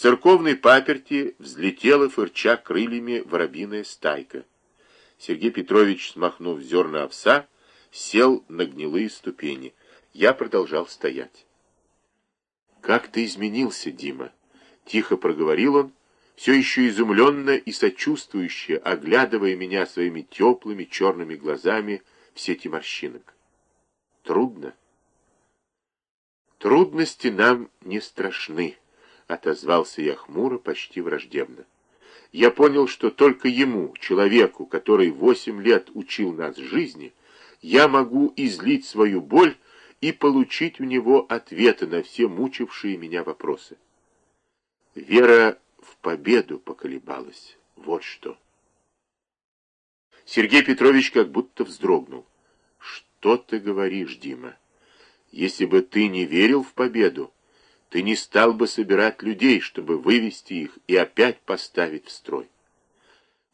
церковной паперти взлетела, фырча крыльями, воробьиная стайка. Сергей Петрович, смахнув зерна овса, сел на гнилые ступени. Я продолжал стоять. «Как ты изменился, Дима!» — тихо проговорил он, все еще изумленно и сочувствующе, оглядывая меня своими теплыми черными глазами в сети морщинок. «Трудно?» «Трудности нам не страшны», — отозвался я хмуро, почти враждебно. Я понял, что только ему, человеку, который восемь лет учил нас жизни, я могу излить свою боль и получить у него ответы на все мучившие меня вопросы. Вера в победу поколебалась. Вот что. Сергей Петрович как будто вздрогнул. «Что ты говоришь, Дима? Если бы ты не верил в победу, ты не стал бы собирать людей, чтобы вывести их и опять поставить в строй».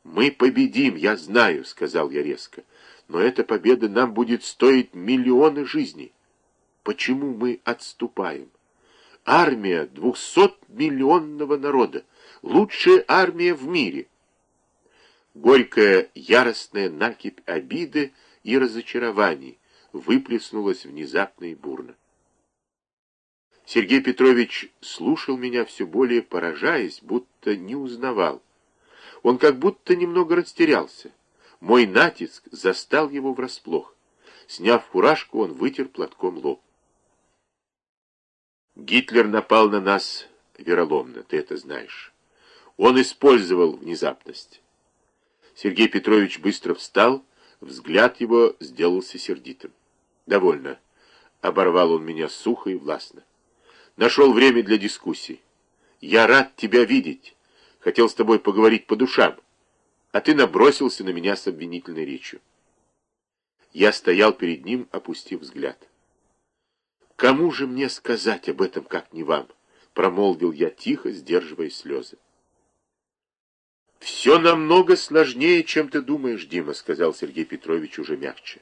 «Мы победим, я знаю», — сказал я резко, «но эта победа нам будет стоить миллионы жизней. Почему мы отступаем? Армия двухсотмиллионного народа, лучшая армия в мире». Горькая яростная накипь обиды и разочарований выплеснулась внезапно и бурно. Сергей Петрович слушал меня все более поражаясь, будто не узнавал. Он как будто немного растерялся. Мой натиск застал его врасплох. Сняв фуражку, он вытер платком лоб. Гитлер напал на нас вероломно, ты это знаешь. Он использовал внезапность. Сергей Петрович быстро встал, взгляд его сделался сердитым. «Довольно», — оборвал он меня сухо и властно. «Нашел время для дискуссий. Я рад тебя видеть. Хотел с тобой поговорить по душам, а ты набросился на меня с обвинительной речью». Я стоял перед ним, опустив взгляд. «Кому же мне сказать об этом, как не вам?» — промолвил я тихо, сдерживая слезы. «Все намного сложнее, чем ты думаешь, Дима», — сказал Сергей Петрович уже мягче.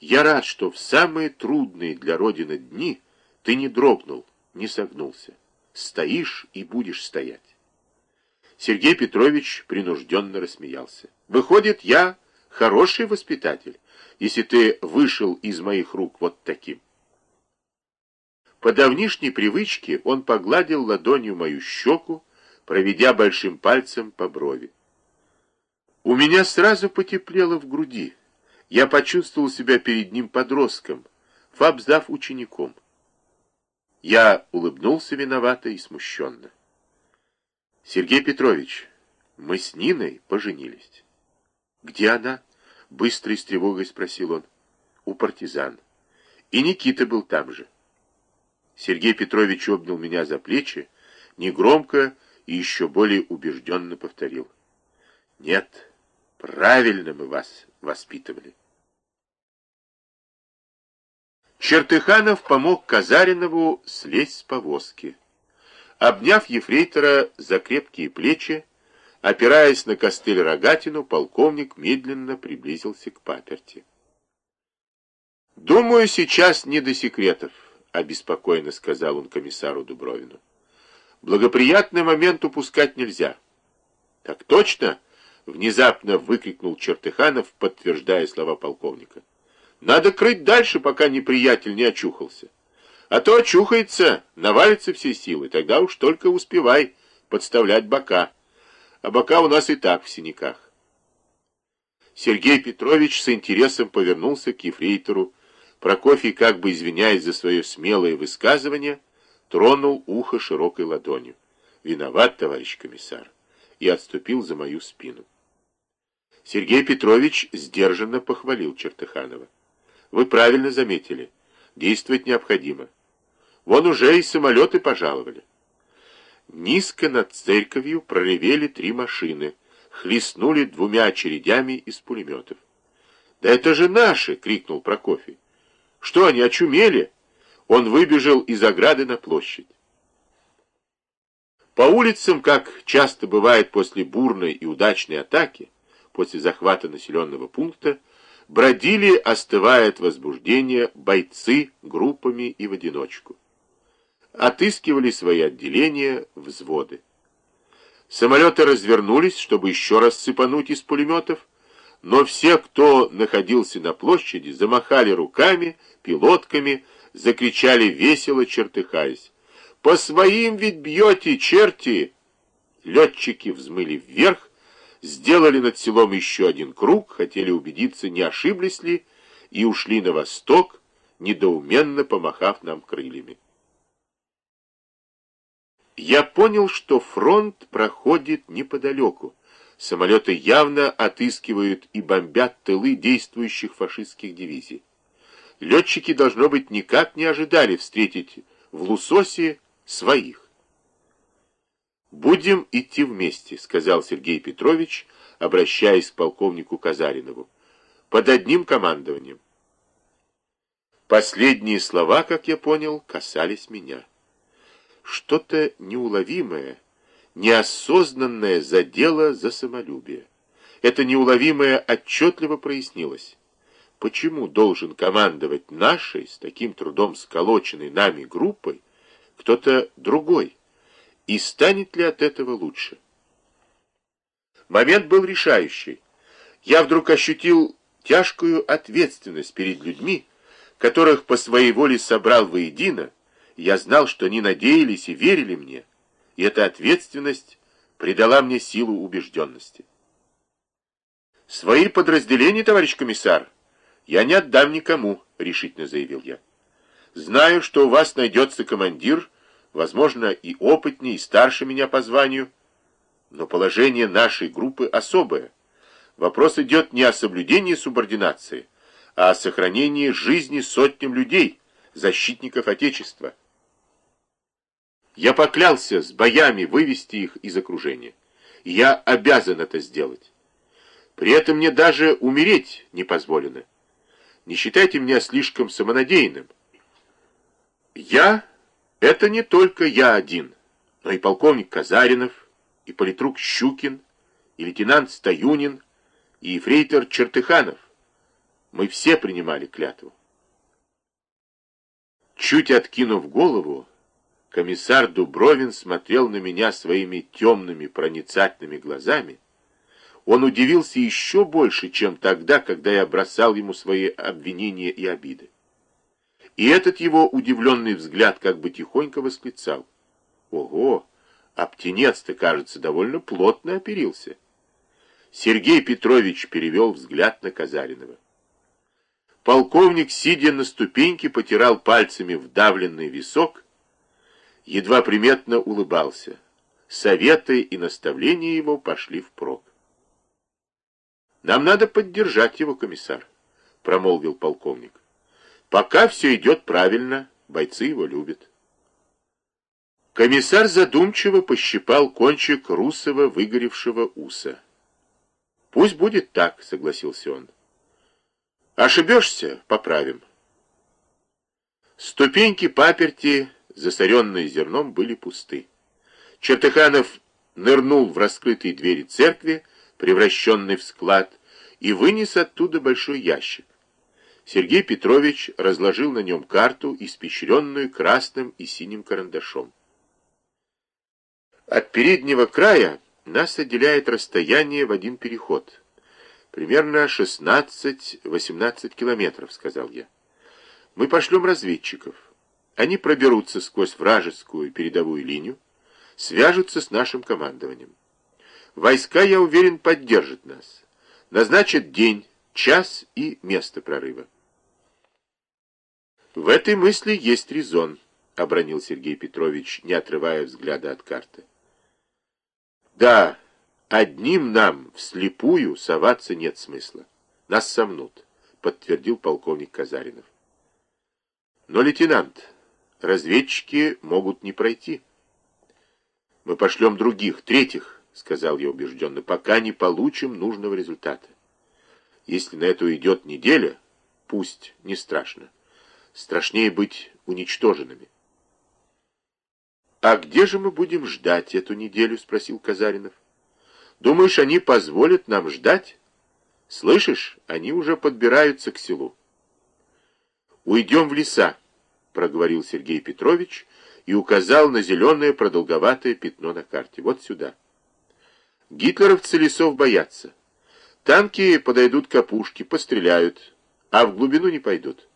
«Я рад, что в самые трудные для Родины дни ты не дрогнул, не согнулся. Стоишь и будешь стоять». Сергей Петрович принужденно рассмеялся. «Выходит, я хороший воспитатель, если ты вышел из моих рук вот таким». По давнишней привычке он погладил ладонью мою щеку, проведя большим пальцем по брови. У меня сразу потеплело в груди. Я почувствовал себя перед ним подростком, фабздав учеником. Я улыбнулся виновато и смущенно. Сергей Петрович, мы с Ниной поженились. Где она? Быстро и с тревогой спросил он. У партизан. И Никита был там же. Сергей Петрович обнял меня за плечи, негромко, и еще более убежденно повторил. Нет, правильно мы вас воспитывали. Чертыханов помог Казаринову слезть с повозки. Обняв ефрейтора за крепкие плечи, опираясь на костыль рогатину, полковник медленно приблизился к паперти. «Думаю, сейчас не до секретов», — обеспокоенно сказал он комиссару Дубровину. Благоприятный момент упускать нельзя. Так точно, внезапно выкрикнул Чертыханов, подтверждая слова полковника. Надо крыть дальше, пока неприятель не очухался. А то очухается, навалится все силы, тогда уж только успевай подставлять бока. А бока у нас и так в синяках. Сергей Петрович с интересом повернулся к ефрейтору. Прокофий, как бы извиняясь за свое смелое высказывание, тронул ухо широкой ладонью. «Виноват, товарищ комиссар», и отступил за мою спину. Сергей Петрович сдержанно похвалил Чертыханова. «Вы правильно заметили. Действовать необходимо. Вон уже и самолеты пожаловали». Низко над церковью проревели три машины, хлестнули двумя очередями из пулеметов. «Да это же наши!» — крикнул Прокофий. «Что, они очумели?» Он выбежал из ограды на площадь. По улицам, как часто бывает после бурной и удачной атаки, после захвата населенного пункта, бродили, остывая от возбуждения, бойцы группами и в одиночку. Отыскивали свои отделения, взводы. Самолеты развернулись, чтобы еще раз сыпануть из пулеметов, но все, кто находился на площади, замахали руками, пилотками, закричали весело, чертыхаясь. «По своим ведь бьете, черти!» Летчики взмыли вверх, сделали над селом еще один круг, хотели убедиться, не ошиблись ли, и ушли на восток, недоуменно помахав нам крыльями. Я понял, что фронт проходит неподалеку. Самолеты явно отыскивают и бомбят тылы действующих фашистских дивизий. Летчики, должно быть, никак не ожидали встретить в Лусосе своих. «Будем идти вместе», — сказал Сергей Петрович, обращаясь к полковнику Казаринову, — «под одним командованием». Последние слова, как я понял, касались меня. Что-то неуловимое, неосознанное задело за самолюбие. Это неуловимое отчетливо прояснилось. Почему должен командовать нашей, с таким трудом сколоченной нами группой, кто-то другой? И станет ли от этого лучше? Момент был решающий. Я вдруг ощутил тяжкую ответственность перед людьми, которых по своей воле собрал воедино. Я знал, что они надеялись и верили мне, и эта ответственность придала мне силу убежденности. «Свои подразделения, товарищ комиссар, я не отдам никому», — решительно заявил я. «Знаю, что у вас найдется командир, возможно, и опытнее, и старше меня по званию, но положение нашей группы особое. Вопрос идет не о соблюдении субординации, а о сохранении жизни сотням людей, защитников Отечества. Я поклялся с боями вывести их из окружения. Я обязан это сделать. При этом мне даже умереть не позволено. Не считайте меня слишком самонадеянным. Я это не только я один, но и полковник Казаринов, и политрук Щукин, и лейтенант Стаюнин, и ефрейтор Чертыханов. Мы все принимали клятву. Чуть откинув голову, комиссар Дубровин смотрел на меня своими темными проницательными глазами. Он удивился еще больше, чем тогда, когда я бросал ему свои обвинения и обиды. И этот его удивленный взгляд как бы тихонько восклицал. Ого, птенец-то, кажется, довольно плотно оперился. Сергей Петрович перевел взгляд на Казаринова. Полковник, сидя на ступеньке, потирал пальцами вдавленный висок, едва приметно улыбался. Советы и наставления его пошли впрок. «Нам надо поддержать его, комиссар», — промолвил полковник. Пока все идет правильно, бойцы его любят. Комиссар задумчиво пощипал кончик русого выгоревшего уса. «Пусть будет так», — согласился он. «Ошибешься — поправим». Ступеньки паперти, засоренные зерном, были пусты. Чертыханов нырнул в раскрытые двери церкви, превращенный в склад, и вынес оттуда большой ящик. Сергей Петрович разложил на нем карту, испещренную красным и синим карандашом. От переднего края нас отделяет расстояние в один переход. Примерно 16-18 километров, сказал я. Мы пошлем разведчиков. Они проберутся сквозь вражескую передовую линию, свяжутся с нашим командованием. Войска, я уверен, поддержат нас. Назначат день, час и место прорыва. В этой мысли есть резон, обронил Сергей Петрович, не отрывая взгляда от карты. Да, одним нам вслепую соваться нет смысла. Нас сомнут, подтвердил полковник Казаринов. Но, лейтенант, разведчики могут не пройти. Мы пошлем других, третьих, сказал я убежденно, пока не получим нужного результата. Если на это уйдет неделя, пусть, не страшно страшнее быть уничтоженными. «А где же мы будем ждать эту неделю?» — спросил Казаринов. «Думаешь, они позволят нам ждать? Слышишь, они уже подбираются к селу». «Уйдем в леса», — проговорил Сергей Петрович и указал на зеленое продолговатое пятно на карте. «Вот сюда». Гитлеровцы лесов боятся. Танки подойдут к опушке, постреляют, а в глубину не пойдут.